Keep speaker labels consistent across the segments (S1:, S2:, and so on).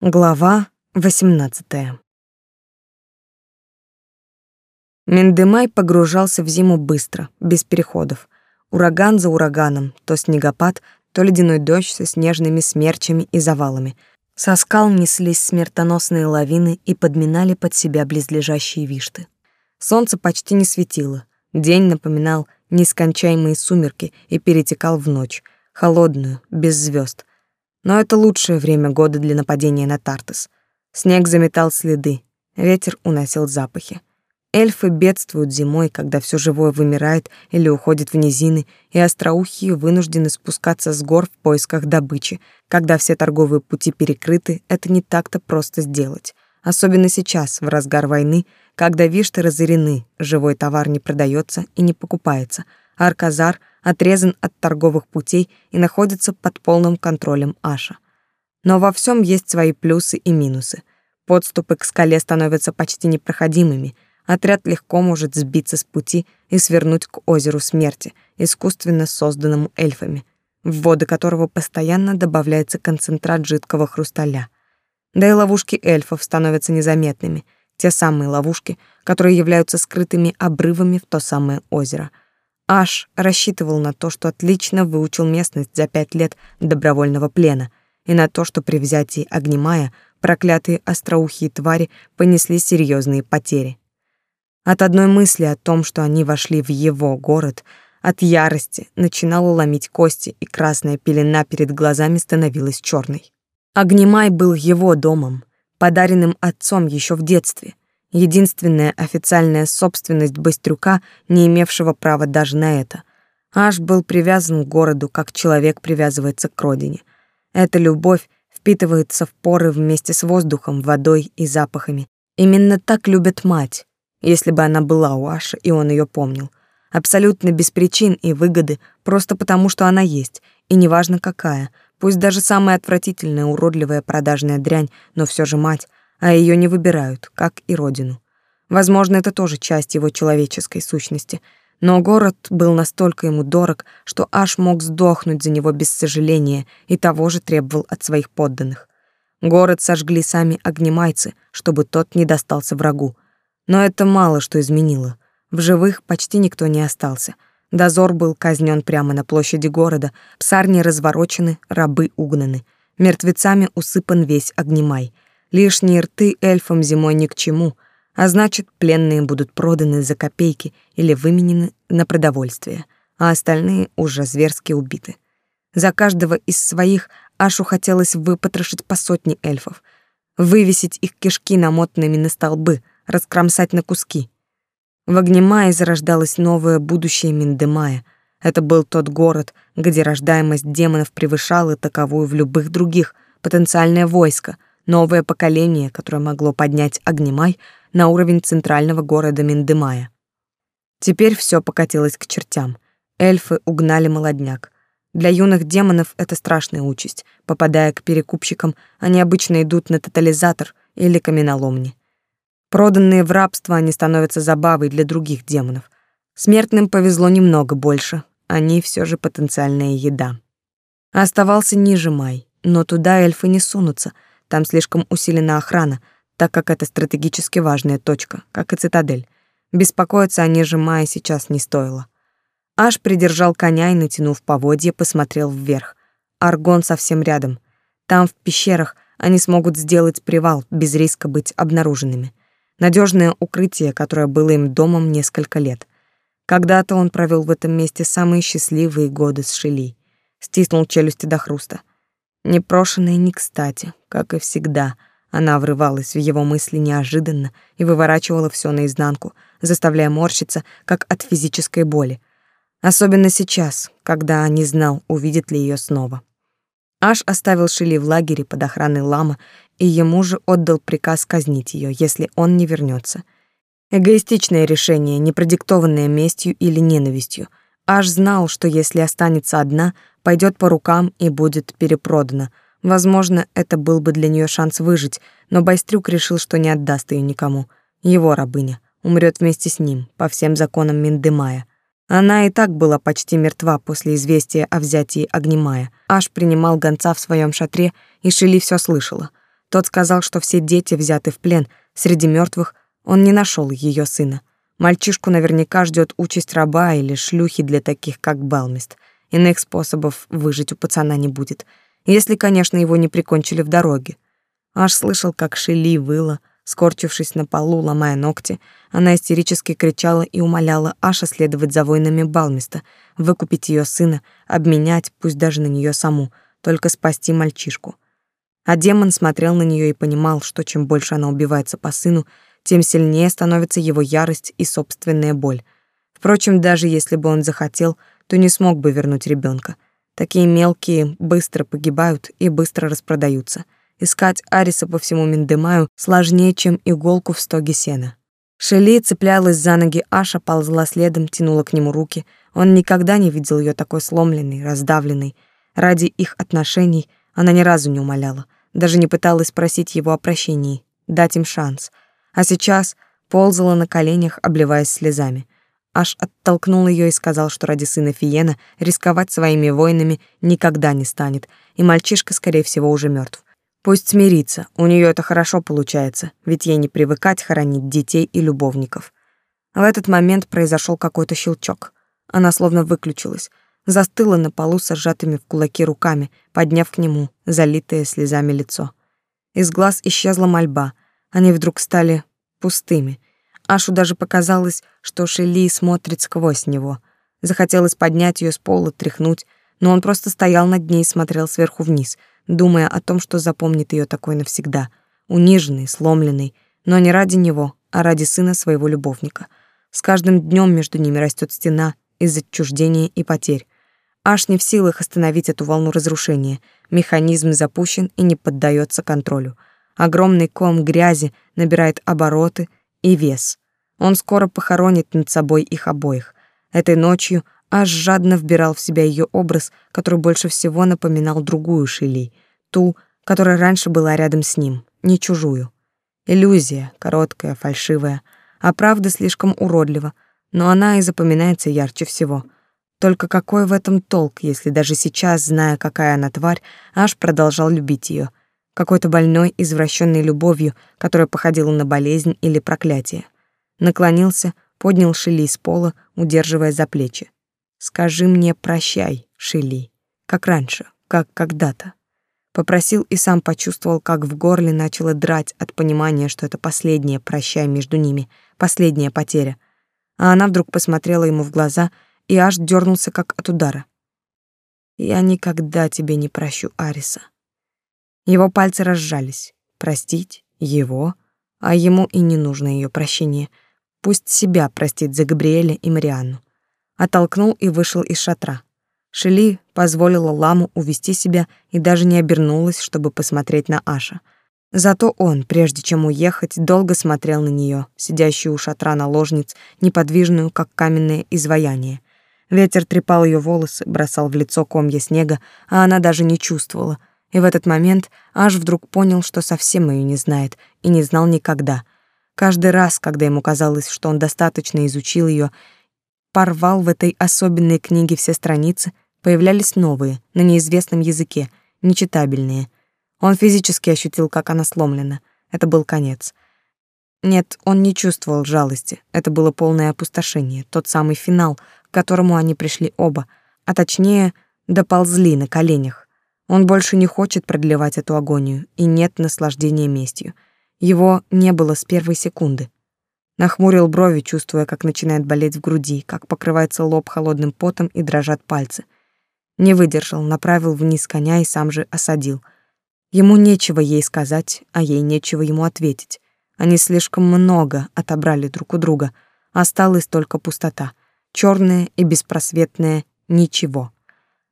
S1: Глава 18. Мендемай погружался в зиму быстро, без переходов. Ураган за ураганом, то снегопад, то ледяной дождь со снежными смерчами и завалами. Со скал неслись смертоносные лавины и подминали под себя близлежащие вишты. Солнце почти не светило. День напоминал нескончаемые сумерки и перетекал в ночь, холодную, без звезд. Но это лучшее время года для нападения на Тартес. Снег заметал следы, ветер уносил запахи. Эльфы бедствуют зимой, когда все живое вымирает или уходит в низины, и остроухие вынуждены спускаться с гор в поисках добычи. Когда все торговые пути перекрыты, это не так-то просто сделать. Особенно сейчас, в разгар войны, когда вишты разорены, живой товар не продается и не покупается, а Арказар отрезан от торговых путей и находится под полным контролем Аша. Но во всем есть свои плюсы и минусы. Подступы к скале становятся почти непроходимыми. Отряд легко может сбиться с пути и свернуть к озеру смерти, искусственно созданному эльфами, в воды которого постоянно добавляется концентрат жидкого хрусталя. Да и ловушки эльфов становятся незаметными, те самые ловушки, которые являются скрытыми обрывами в то самое озеро — Аш рассчитывал на то, что отлично выучил местность за пять лет добровольного плена, и на то, что при взятии Огнемая проклятые остроухие твари понесли серьезные потери. От одной мысли о том, что они вошли в его город, от ярости начинало ломить кости, и красная пелена перед глазами становилась черной. Огнемай был его домом, подаренным отцом еще в детстве — единственная официальная собственность Быстрюка, не имевшего права даже на это. Аш был привязан к городу, как человек привязывается к родине. Эта любовь впитывается в поры вместе с воздухом, водой и запахами. Именно так любит мать, если бы она была у Аша, и он ее помнил. Абсолютно без причин и выгоды, просто потому что она есть, и неважно какая, пусть даже самая отвратительная, уродливая продажная дрянь, но все же мать, а ее не выбирают, как и родину. Возможно, это тоже часть его человеческой сущности, но город был настолько ему дорог, что аж мог сдохнуть за него без сожаления и того же требовал от своих подданных. Город сожгли сами огнемайцы, чтобы тот не достался врагу. Но это мало что изменило. В живых почти никто не остался. Дозор был казнен прямо на площади города, псарни разворочены, рабы угнаны. Мертвецами усыпан весь огнемай — Лишние рты эльфам зимой ни к чему, а значит, пленные будут проданы за копейки или выменены на продовольствие, а остальные уже зверски убиты. За каждого из своих Ашу хотелось выпотрошить по сотне эльфов, вывесить их кишки намотанными на столбы, раскромсать на куски. В Огнемае зарождалось новое будущее Миндемая. Это был тот город, где рождаемость демонов превышала таковую в любых других, потенциальное войско — новое поколение, которое могло поднять Огнемай на уровень центрального города Миндемая. Теперь все покатилось к чертям. Эльфы угнали молодняк. Для юных демонов это страшная участь. Попадая к перекупщикам, они обычно идут на тотализатор или каменоломни. Проданные в рабство, они становятся забавой для других демонов. Смертным повезло немного больше. Они все же потенциальная еда. Оставался ниже Май, но туда эльфы не сунутся — там слишком усилена охрана, так как это стратегически важная точка, как и цитадель. Беспокоиться о Майе сейчас не стоило. Аж придержал коня и, натянув поводья, посмотрел вверх. Аргон совсем рядом. Там, в пещерах, они смогут сделать привал без риска быть обнаруженными. Надежное укрытие, которое было им домом несколько лет. Когда-то он провел в этом месте самые счастливые годы с Шили. Стиснул челюсти до хруста. Непрошенная не кстати, как и всегда. Она врывалась в его мысли неожиданно и выворачивала все наизнанку, заставляя морщиться, как от физической боли. Особенно сейчас, когда не знал, увидит ли ее снова. Аш оставил Шили в лагере под охраной лама, и ему же отдал приказ казнить ее, если он не вернется. Эгоистичное решение, не продиктованное местью или ненавистью. Аш знал, что если останется одна, пойдет по рукам и будет перепродана. Возможно, это был бы для нее шанс выжить, но Байстрюк решил, что не отдаст ее никому. Его рабыня умрет вместе с ним, по всем законам Миндемая. Она и так была почти мертва после известия о взятии Огнемая. Аш принимал гонца в своем шатре, и Шили все слышала. Тот сказал, что все дети взяты в плен, среди мертвых он не нашел ее сына. Мальчишку наверняка ждет участь раба или шлюхи для таких, как Балмист. Иных способов выжить у пацана не будет, если, конечно, его не прикончили в дороге. Аж слышал, как Шели выла, скорчившись на полу, ломая ногти. Она истерически кричала и умоляла Аша следовать за воинами Балмиста, выкупить ее сына, обменять, пусть даже на нее саму, только спасти мальчишку. А демон смотрел на нее и понимал, что чем больше она убивается по сыну, тем сильнее становится его ярость и собственная боль. Впрочем, даже если бы он захотел, то не смог бы вернуть ребенка. Такие мелкие быстро погибают и быстро распродаются. Искать Ариса по всему Миндемаю сложнее, чем иголку в стоге сена. Шели цеплялась за ноги Аша, ползла следом, тянула к нему руки. Он никогда не видел ее такой сломленной, раздавленной. Ради их отношений она ни разу не умоляла, даже не пыталась просить его о прощении, дать им шанс — а сейчас ползала на коленях, обливаясь слезами. Аж оттолкнул ее и сказал, что ради сына Фиена рисковать своими воинами никогда не станет, и мальчишка, скорее всего, уже мертв. Пусть смирится, у нее это хорошо получается, ведь ей не привыкать хоронить детей и любовников. В этот момент произошел какой-то щелчок. Она словно выключилась, застыла на полу с сжатыми в кулаки руками, подняв к нему залитое слезами лицо. Из глаз исчезла мольба — они вдруг стали пустыми. Ашу даже показалось, что Шели смотрит сквозь него. Захотелось поднять ее с пола, тряхнуть, но он просто стоял над ней и смотрел сверху вниз, думая о том, что запомнит ее такой навсегда, униженный, сломленный, но не ради него, а ради сына своего любовника. С каждым днем между ними растет стена из отчуждения и потерь. Аш не в силах остановить эту волну разрушения. Механизм запущен и не поддается контролю. Огромный ком грязи набирает обороты и вес. Он скоро похоронит над собой их обоих. Этой ночью аж жадно вбирал в себя ее образ, который больше всего напоминал другую Шили, ту, которая раньше была рядом с ним, не чужую. Иллюзия, короткая, фальшивая, а правда слишком уродлива, но она и запоминается ярче всего. Только какой в этом толк, если даже сейчас, зная, какая она тварь, аж продолжал любить ее, какой-то больной, извращенной любовью, которая походила на болезнь или проклятие. Наклонился, поднял Шили с пола, удерживая за плечи. «Скажи мне прощай, Шили, как раньше, как когда-то». Попросил и сам почувствовал, как в горле начало драть от понимания, что это последнее прощай между ними, последняя потеря. А она вдруг посмотрела ему в глаза и аж дернулся, как от удара. «Я никогда тебе не прощу, Ариса», его пальцы разжались. Простить его, а ему и не нужно ее прощение. Пусть себя простит за Габриэля и Марианну. Оттолкнул и вышел из шатра. Шели позволила ламу увести себя и даже не обернулась, чтобы посмотреть на Аша. Зато он, прежде чем уехать, долго смотрел на нее, сидящую у шатра наложниц, неподвижную, как каменное изваяние. Ветер трепал ее волосы, бросал в лицо комья снега, а она даже не чувствовала, и в этот момент аж вдруг понял, что совсем ее не знает и не знал никогда. Каждый раз, когда ему казалось, что он достаточно изучил ее, порвал в этой особенной книге все страницы, появлялись новые, на неизвестном языке, нечитабельные. Он физически ощутил, как она сломлена. Это был конец. Нет, он не чувствовал жалости. Это было полное опустошение, тот самый финал, к которому они пришли оба, а точнее, доползли на коленях. Он больше не хочет продлевать эту агонию, и нет наслаждения местью. Его не было с первой секунды. Нахмурил брови, чувствуя, как начинает болеть в груди, как покрывается лоб холодным потом и дрожат пальцы. Не выдержал, направил вниз коня и сам же осадил. Ему нечего ей сказать, а ей нечего ему ответить. Они слишком много отобрали друг у друга. Осталась только пустота, черная и беспросветная ничего.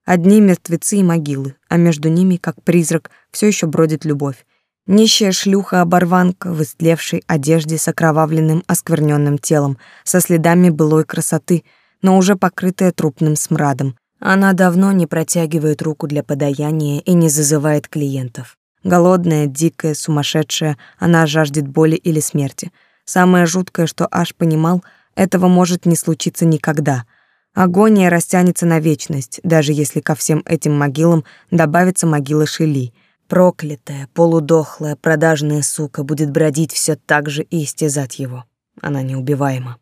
S1: Одни мертвецы и могилы, а между ними, как призрак, все еще бродит любовь. Нищая шлюха-оборванка в истлевшей одежде с окровавленным оскверненным телом, со следами былой красоты, но уже покрытая трупным смрадом. Она давно не протягивает руку для подаяния и не зазывает клиентов. Голодная, дикая, сумасшедшая, она жаждет боли или смерти. Самое жуткое, что Аш понимал, этого может не случиться никогда — Агония растянется на вечность, даже если ко всем этим могилам добавится могила Шели. Проклятая, полудохлая, продажная сука будет бродить все так же и истязать его. Она неубиваема.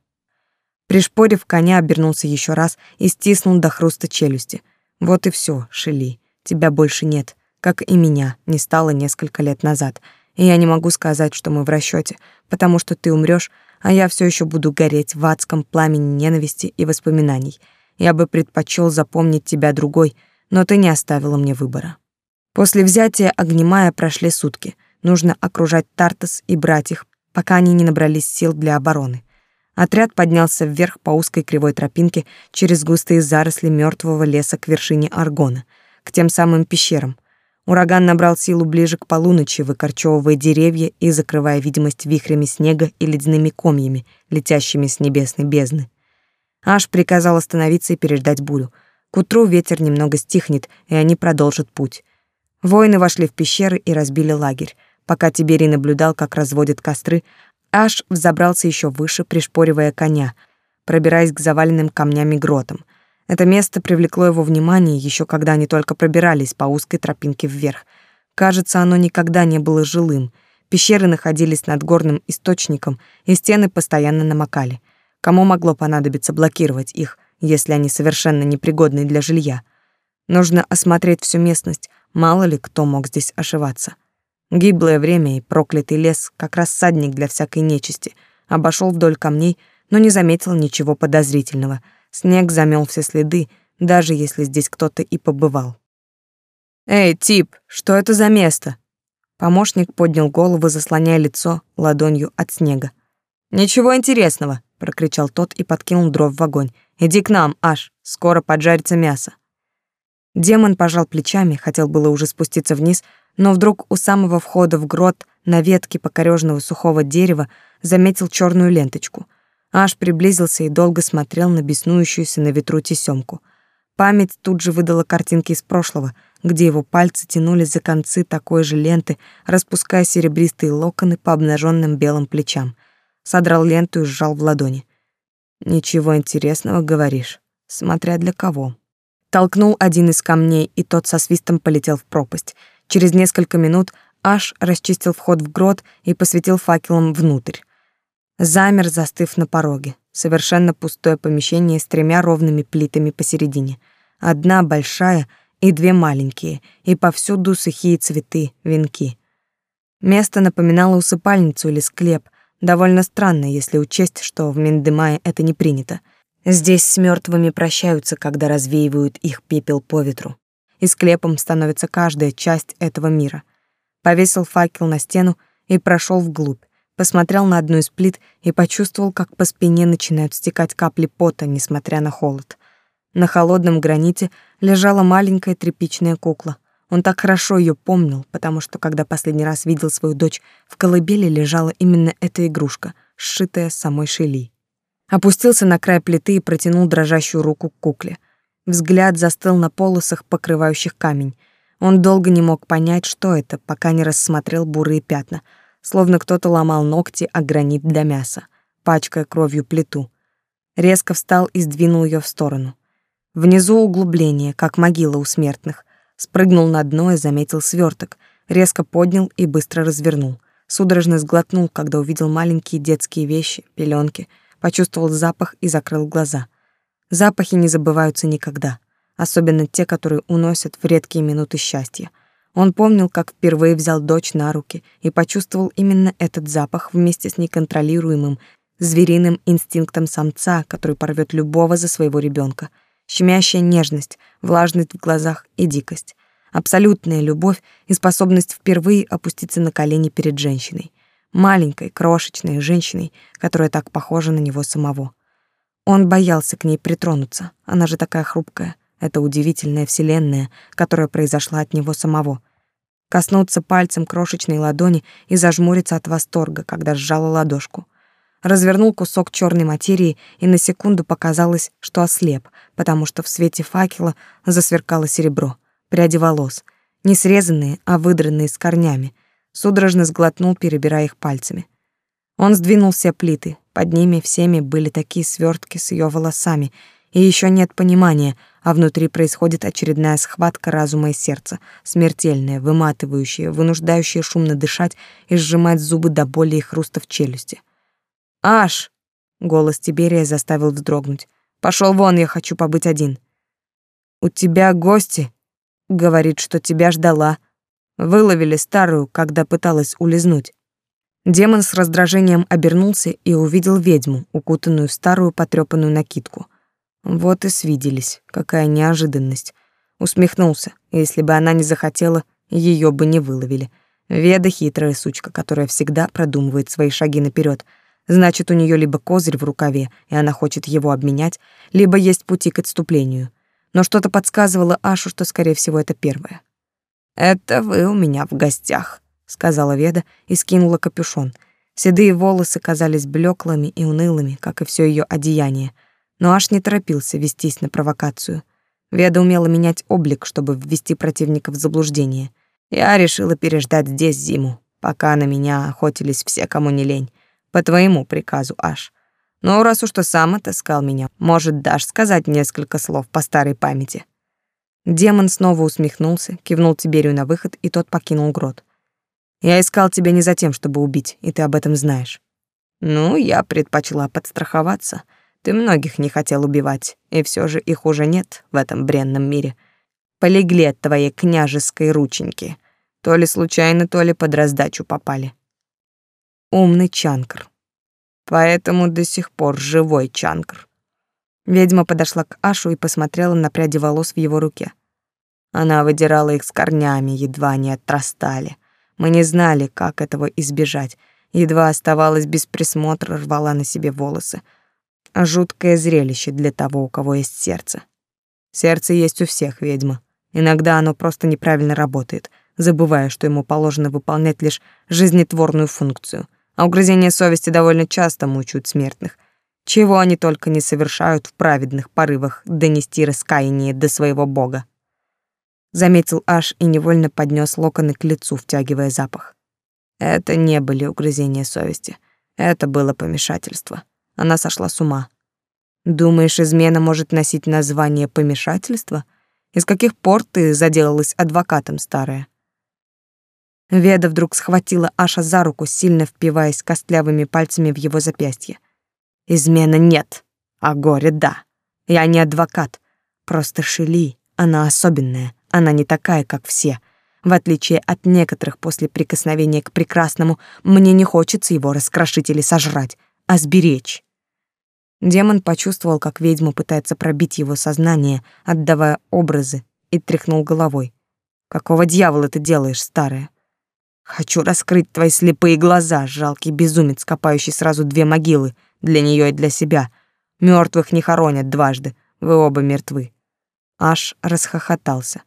S1: Пришпорив коня, обернулся еще раз и стиснул до хруста челюсти. Вот и все, Шели, тебя больше нет, как и меня не стало несколько лет назад. И я не могу сказать, что мы в расчете, потому что ты умрешь, а я все еще буду гореть в адском пламени ненависти и воспоминаний. Я бы предпочел запомнить тебя другой, но ты не оставила мне выбора. После взятия Огнемая прошли сутки. Нужно окружать Тартас и брать их, пока они не набрались сил для обороны. Отряд поднялся вверх по узкой кривой тропинке через густые заросли мертвого леса к вершине Аргона, к тем самым пещерам. Ураган набрал силу ближе к полуночи, выкорчевывая деревья и закрывая видимость вихрями снега и ледяными комьями, летящими с небесной бездны. Аш приказал остановиться и переждать бурю. К утру ветер немного стихнет, и они продолжат путь. Воины вошли в пещеры и разбили лагерь. Пока Тиберий наблюдал, как разводят костры, Аш взобрался еще выше, пришпоривая коня, пробираясь к заваленным камнями гротам. Это место привлекло его внимание еще когда они только пробирались по узкой тропинке вверх. Кажется, оно никогда не было жилым. Пещеры находились над горным источником, и стены постоянно намокали. Кому могло понадобиться блокировать их, если они совершенно непригодны для жилья? Нужно осмотреть всю местность, Мало ли кто мог здесь ошиваться. Гиблое время и проклятый лес как рассадник для всякой нечисти. Обошел вдоль камней, но не заметил ничего подозрительного. Снег замел все следы, даже если здесь кто-то и побывал. «Эй, тип, что это за место?» Помощник поднял голову, заслоняя лицо ладонью от снега. «Ничего интересного», — прокричал тот и подкинул дров в огонь. «Иди к нам, Аш, скоро поджарится мясо». Демон пожал плечами, хотел было уже спуститься вниз, но вдруг у самого входа в грот на ветке покореженного сухого дерева заметил черную ленточку. Аж приблизился и долго смотрел на беснующуюся на ветру тесемку. Память тут же выдала картинки из прошлого, где его пальцы тянулись за концы такой же ленты, распуская серебристые локоны по обнаженным белым плечам. Содрал ленту и сжал в ладони. «Ничего интересного, говоришь, смотря для кого». Толкнул один из камней, и тот со свистом полетел в пропасть. Через несколько минут Аш расчистил вход в грот и посветил факелом внутрь. Замер, застыв на пороге. Совершенно пустое помещение с тремя ровными плитами посередине. Одна большая и две маленькие, и повсюду сухие цветы, венки. Место напоминало усыпальницу или склеп, довольно странно, если учесть, что в Миндемае это не принято — Здесь с мертвыми прощаются, когда развеивают их пепел по ветру. И склепом становится каждая часть этого мира. Повесил факел на стену и прошел вглубь. Посмотрел на одну из плит и почувствовал, как по спине начинают стекать капли пота, несмотря на холод. На холодном граните лежала маленькая тряпичная кукла. Он так хорошо ее помнил, потому что, когда последний раз видел свою дочь, в колыбели лежала именно эта игрушка, сшитая самой Шели опустился на край плиты и протянул дрожащую руку к кукле. Взгляд застыл на полосах, покрывающих камень. Он долго не мог понять, что это, пока не рассмотрел бурые пятна, словно кто-то ломал ногти о гранит для мяса, пачкая кровью плиту. Резко встал и сдвинул ее в сторону. Внизу углубление, как могила у смертных. Спрыгнул на дно и заметил сверток, резко поднял и быстро развернул. Судорожно сглотнул, когда увидел маленькие детские вещи, пеленки — почувствовал запах и закрыл глаза. Запахи не забываются никогда, особенно те, которые уносят в редкие минуты счастья. Он помнил, как впервые взял дочь на руки и почувствовал именно этот запах вместе с неконтролируемым звериным инстинктом самца, который порвет любого за своего ребенка. Щемящая нежность, влажность в глазах и дикость. Абсолютная любовь и способность впервые опуститься на колени перед женщиной маленькой, крошечной женщиной, которая так похожа на него самого. Он боялся к ней притронуться, она же такая хрупкая, это удивительная вселенная, которая произошла от него самого. Коснуться пальцем крошечной ладони и зажмуриться от восторга, когда сжала ладошку. Развернул кусок черной материи, и на секунду показалось, что ослеп, потому что в свете факела засверкало серебро, пряди волос, не срезанные, а выдранные с корнями — судорожно сглотнул, перебирая их пальцами. Он сдвинул все плиты, под ними всеми были такие свертки с ее волосами, и еще нет понимания, а внутри происходит очередная схватка разума и сердца, смертельная, выматывающая, вынуждающая шумно дышать и сжимать зубы до боли и хруста в челюсти. «Аш!» — голос Тиберия заставил вздрогнуть. Пошел вон, я хочу побыть один». «У тебя гости?» — говорит, что тебя ждала. Выловили старую, когда пыталась улизнуть. Демон с раздражением обернулся и увидел ведьму, укутанную в старую потрёпанную накидку. Вот и свиделись. Какая неожиданность. Усмехнулся. Если бы она не захотела, ее бы не выловили. Веда хитрая сучка, которая всегда продумывает свои шаги наперед. Значит, у нее либо козырь в рукаве, и она хочет его обменять, либо есть пути к отступлению. Но что-то подсказывало Ашу, что, скорее всего, это первое. «Это вы у меня в гостях», сказала Веда и скинула капюшон. Седые волосы казались блеклыми и унылыми, как и все ее одеяние, но аж не торопился вестись на провокацию. Веда умела менять облик, чтобы ввести противника в заблуждение. Я решила переждать здесь зиму, пока на меня охотились все, кому не лень. По твоему приказу, аж. Но раз уж ты сам отыскал меня, может, дашь сказать несколько слов по старой памяти?» Демон снова усмехнулся, кивнул Тиберию на выход, и тот покинул грот. Я искал тебя не за тем, чтобы убить, и ты об этом знаешь. Ну, я предпочла подстраховаться. Ты многих не хотел убивать, и все же их уже нет в этом бренном мире. Полегли от твоей княжеской рученьки. То ли случайно, то ли под раздачу попали. Умный чанкр. Поэтому до сих пор живой чанкр. Ведьма подошла к Ашу и посмотрела на пряди волос в его руке. Она выдирала их с корнями, едва не отрастали. Мы не знали, как этого избежать. Едва оставалась без присмотра, рвала на себе волосы. А жуткое зрелище для того, у кого есть сердце. Сердце есть у всех, ведьма. Иногда оно просто неправильно работает, забывая, что ему положено выполнять лишь жизнетворную функцию. А угрызения совести довольно часто мучают смертных. Чего они только не совершают в праведных порывах донести раскаяние до своего бога заметил Аш и невольно поднес локоны к лицу, втягивая запах. Это не были угрызения совести. Это было помешательство. Она сошла с ума. Думаешь, измена может носить название помешательства? Из каких пор ты заделалась адвокатом, старая? Веда вдруг схватила Аша за руку, сильно впиваясь костлявыми пальцами в его запястье. Измена нет, а горе да. Я не адвокат, просто Шили, она особенная, она не такая, как все. В отличие от некоторых после прикосновения к прекрасному, мне не хочется его раскрошить или сожрать, а сберечь. Демон почувствовал, как ведьма пытается пробить его сознание, отдавая образы, и тряхнул головой. «Какого дьявола ты делаешь, старая?» «Хочу раскрыть твои слепые глаза, жалкий безумец, копающий сразу две могилы, для нее и для себя. Мертвых не хоронят дважды, вы оба мертвы». Аж расхохотался.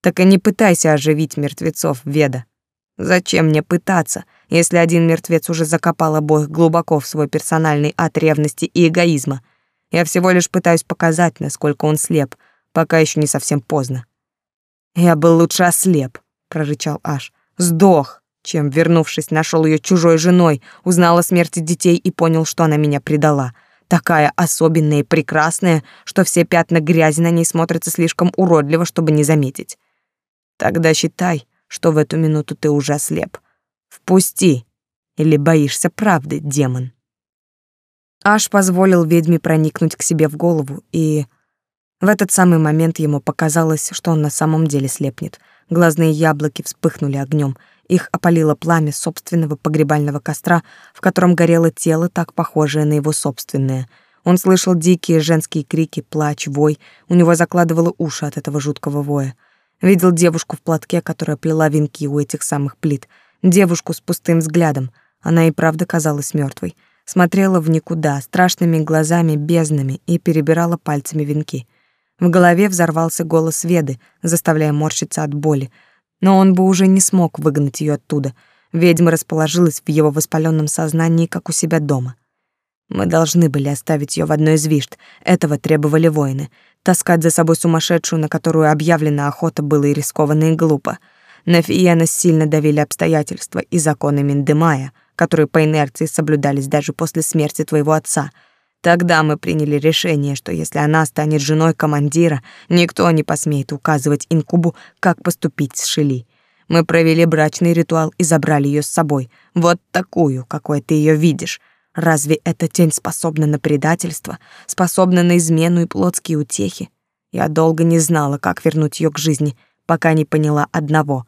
S1: Так и не пытайся оживить мертвецов, Веда. Зачем мне пытаться, если один мертвец уже закопал обоих глубоко в свой персональный ад ревности и эгоизма? Я всего лишь пытаюсь показать, насколько он слеп, пока еще не совсем поздно. Я был лучше ослеп, прорычал Аш. Сдох, чем, вернувшись, нашел ее чужой женой, узнал о смерти детей и понял, что она меня предала. Такая особенная и прекрасная, что все пятна грязи на ней смотрятся слишком уродливо, чтобы не заметить. Тогда считай, что в эту минуту ты уже ослеп. Впусти, или боишься правды, демон. Аш позволил ведьме проникнуть к себе в голову, и в этот самый момент ему показалось, что он на самом деле слепнет. Глазные яблоки вспыхнули огнем, их опалило пламя собственного погребального костра, в котором горело тело, так похожее на его собственное. Он слышал дикие женские крики, плач, вой, у него закладывало уши от этого жуткого воя. Видел девушку в платке, которая плела венки у этих самых плит. Девушку с пустым взглядом. Она и правда казалась мертвой. Смотрела в никуда, страшными глазами, безднами, и перебирала пальцами венки. В голове взорвался голос Веды, заставляя морщиться от боли. Но он бы уже не смог выгнать ее оттуда. Ведьма расположилась в его воспаленном сознании, как у себя дома. Мы должны были оставить ее в одной из вишт. Этого требовали воины. Таскать за собой сумасшедшую, на которую объявлена охота, было и рискованно, и глупо. На Фиена сильно давили обстоятельства и законы Миндемая, которые по инерции соблюдались даже после смерти твоего отца. Тогда мы приняли решение, что если она станет женой командира, никто не посмеет указывать инкубу, как поступить с Шили. Мы провели брачный ритуал и забрали ее с собой. Вот такую, какой ты ее видишь. Разве эта тень способна на предательство, способна на измену и плотские утехи? Я долго не знала, как вернуть ее к жизни, пока не поняла одного,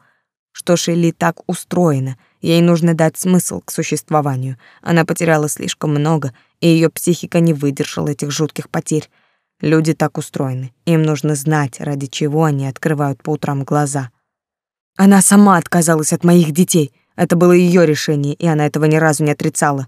S1: что Шелли так устроена, ей нужно дать смысл к существованию. Она потеряла слишком много, и ее психика не выдержала этих жутких потерь. Люди так устроены, им нужно знать, ради чего они открывают по утрам глаза. Она сама отказалась от моих детей. Это было ее решение, и она этого ни разу не отрицала.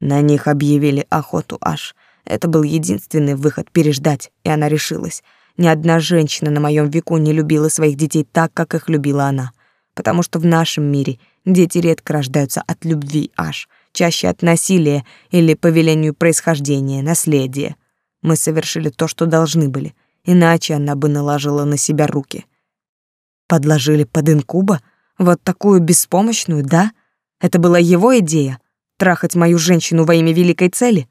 S1: На них объявили охоту аж. Это был единственный выход переждать, и она решилась. Ни одна женщина на моем веку не любила своих детей так, как их любила она. Потому что в нашем мире дети редко рождаются от любви аж, чаще от насилия или по велению происхождения, наследия. Мы совершили то, что должны были, иначе она бы наложила на себя руки. Подложили под инкуба? Вот такую беспомощную, да? Это была его идея — трахать мою женщину во имя великой цели?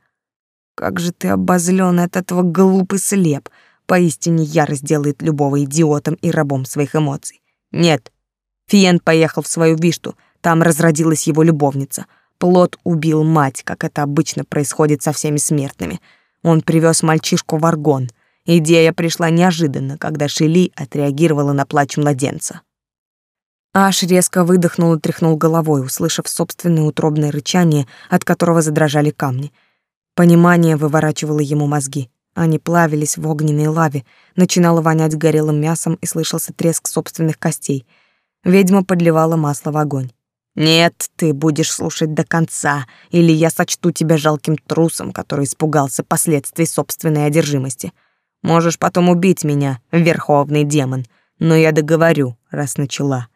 S1: Как же ты обозлен от этого глупый слеп. Поистине ярость делает любого идиотом и рабом своих эмоций. Нет. Фиен поехал в свою вишту, там разродилась его любовница. Плод убил мать, как это обычно происходит со всеми смертными. Он привез мальчишку в аргон. Идея пришла неожиданно, когда Шили отреагировала на плач младенца. Аш резко выдохнул и тряхнул головой, услышав собственное утробное рычание, от которого задрожали камни — Понимание выворачивало ему мозги. Они плавились в огненной лаве, начинало вонять горелым мясом и слышался треск собственных костей. Ведьма подливала масло в огонь. «Нет, ты будешь слушать до конца, или я сочту тебя жалким трусом, который испугался последствий собственной одержимости. Можешь потом убить меня, верховный демон, но я договорю, раз начала.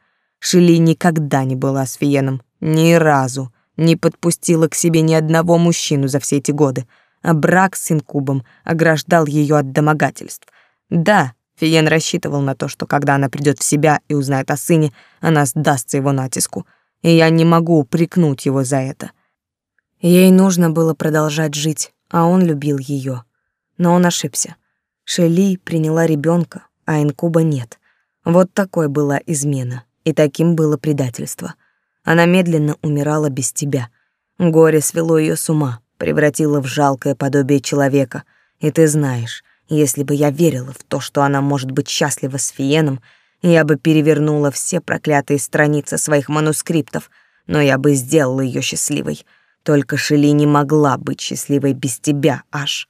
S1: Шили никогда не была с Фиеном, ни разу не подпустила к себе ни одного мужчину за все эти годы, а брак с инкубом ограждал ее от домогательств. Да, Фиен рассчитывал на то, что когда она придет в себя и узнает о сыне, она сдастся его натиску, и я не могу упрекнуть его за это. Ей нужно было продолжать жить, а он любил ее. Но он ошибся. Шели приняла ребенка, а инкуба нет. Вот такой была измена, и таким было предательство. Она медленно умирала без тебя. Горе свело ее с ума, превратило в жалкое подобие человека. И ты знаешь, если бы я верила в то, что она может быть счастлива с Фиеном, я бы перевернула все проклятые страницы своих манускриптов, но я бы сделала ее счастливой. Только Шели не могла быть счастливой без тебя, аж.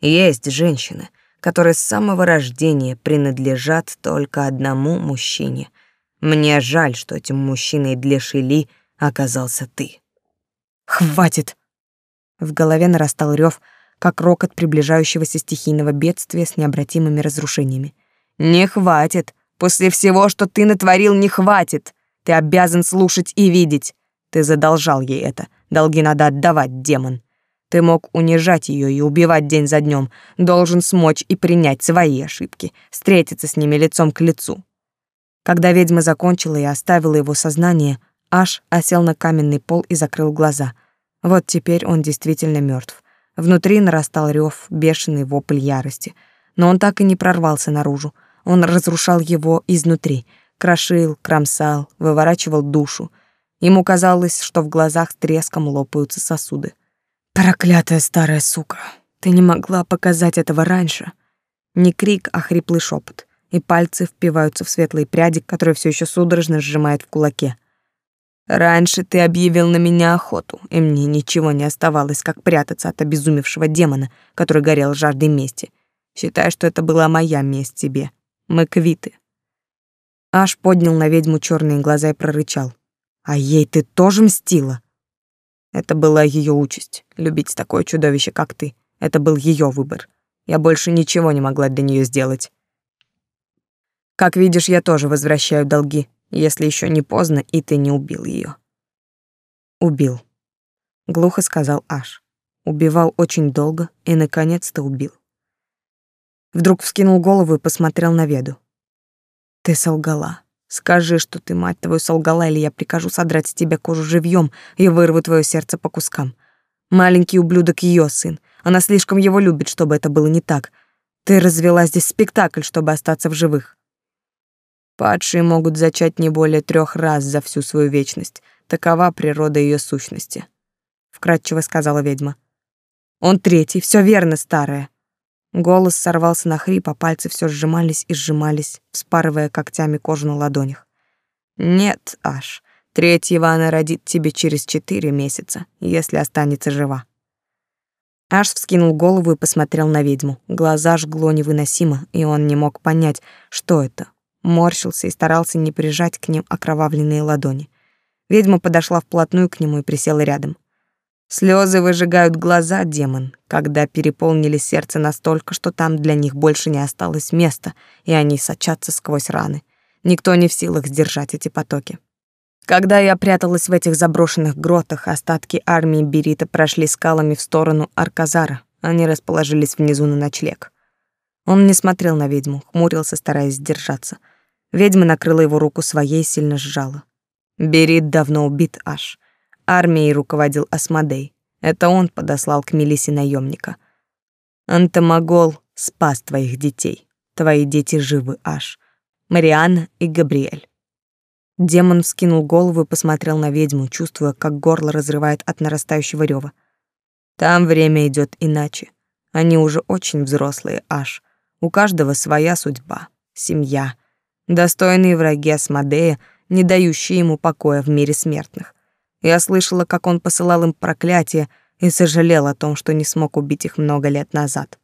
S1: Есть женщины, которые с самого рождения принадлежат только одному мужчине — мне жаль, что этим мужчиной для Шили оказался ты. Хватит. В голове нарастал рев, как рокот приближающегося стихийного бедствия с необратимыми разрушениями. Не хватит. После всего, что ты натворил, не хватит. Ты обязан слушать и видеть. Ты задолжал ей это. Долги надо отдавать, демон. Ты мог унижать ее и убивать день за днем. Должен смочь и принять свои ошибки, встретиться с ними лицом к лицу. Когда ведьма закончила и оставила его сознание, Аш осел на каменный пол и закрыл глаза. Вот теперь он действительно мертв. Внутри нарастал рев, бешеный вопль ярости. Но он так и не прорвался наружу. Он разрушал его изнутри, крошил, кромсал, выворачивал душу. Ему казалось, что в глазах с треском лопаются сосуды. «Проклятая старая сука! Ты не могла показать этого раньше!» Не крик, а хриплый шепот и пальцы впиваются в светлые пряди, которые все еще судорожно сжимает в кулаке. Раньше ты объявил на меня охоту, и мне ничего не оставалось, как прятаться от обезумевшего демона, который горел жаждой мести. Считай, что это была моя месть тебе. Мы квиты. Аж поднял на ведьму черные глаза и прорычал: "А ей ты тоже мстила?" Это была ее участь любить такое чудовище, как ты. Это был ее выбор. Я больше ничего не могла для нее сделать. Как видишь, я тоже возвращаю долги, если еще не поздно, и ты не убил ее. Убил, глухо сказал Аш. Убивал очень долго и наконец-то убил. Вдруг вскинул голову и посмотрел на Веду. Ты солгала. Скажи, что ты, мать твою, солгала, или я прикажу содрать с тебя кожу живьем и вырву твое сердце по кускам. Маленький ублюдок ее сын, Она слишком его любит, чтобы это было не так. Ты развела здесь спектакль, чтобы остаться в живых. Падшие могут зачать не более трех раз за всю свою вечность. Такова природа ее сущности, вкратчиво сказала ведьма. Он третий, все верно, старая. Голос сорвался на хрип, а пальцы все сжимались и сжимались, вспарывая когтями кожу на ладонях. Нет, Аш, третьего она родит тебе через четыре месяца, если останется жива. Аш вскинул голову и посмотрел на ведьму. Глаза жгло невыносимо, и он не мог понять, что это. Морщился и старался не прижать к ним окровавленные ладони. Ведьма подошла вплотную к нему и присела рядом. Слезы выжигают глаза, демон, когда переполнили сердце настолько, что там для них больше не осталось места, и они сочатся сквозь раны. Никто не в силах сдержать эти потоки. Когда я пряталась в этих заброшенных гротах, остатки армии Берита прошли скалами в сторону Арказара. Они расположились внизу на ночлег. Он не смотрел на ведьму, хмурился, стараясь сдержаться. Ведьма накрыла его руку своей и сильно сжала. Берит давно убит аж. Армией руководил Асмодей. Это он подослал к Мелисе наемника. Антомагол спас твоих детей. Твои дети живы, аж. Марианна и Габриэль. Демон вскинул голову и посмотрел на ведьму, чувствуя, как горло разрывает от нарастающего рева. Там время идет иначе. Они уже очень взрослые, аж. У каждого своя судьба, семья. Достойные враги Асмодея, не дающие ему покоя в мире смертных. Я слышала, как он посылал им проклятия и сожалел о том, что не смог убить их много лет назад.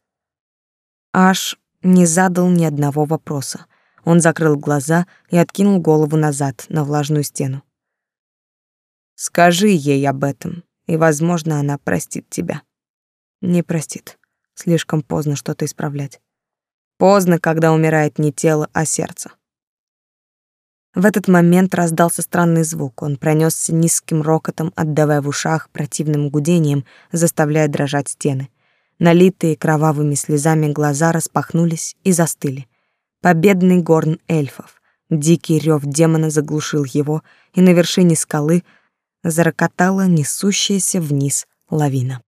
S1: Аш не задал ни одного вопроса. Он закрыл глаза и откинул голову назад на влажную стену. Скажи ей об этом, и, возможно, она простит тебя. Не простит. Слишком поздно что-то исправлять. Поздно, когда умирает не тело, а сердце. В этот момент раздался странный звук. Он пронесся низким рокотом, отдавая в ушах противным гудением, заставляя дрожать стены. Налитые кровавыми слезами глаза распахнулись и застыли. Победный горн эльфов. Дикий рев демона заглушил его, и на вершине скалы зарокотала несущаяся вниз лавина.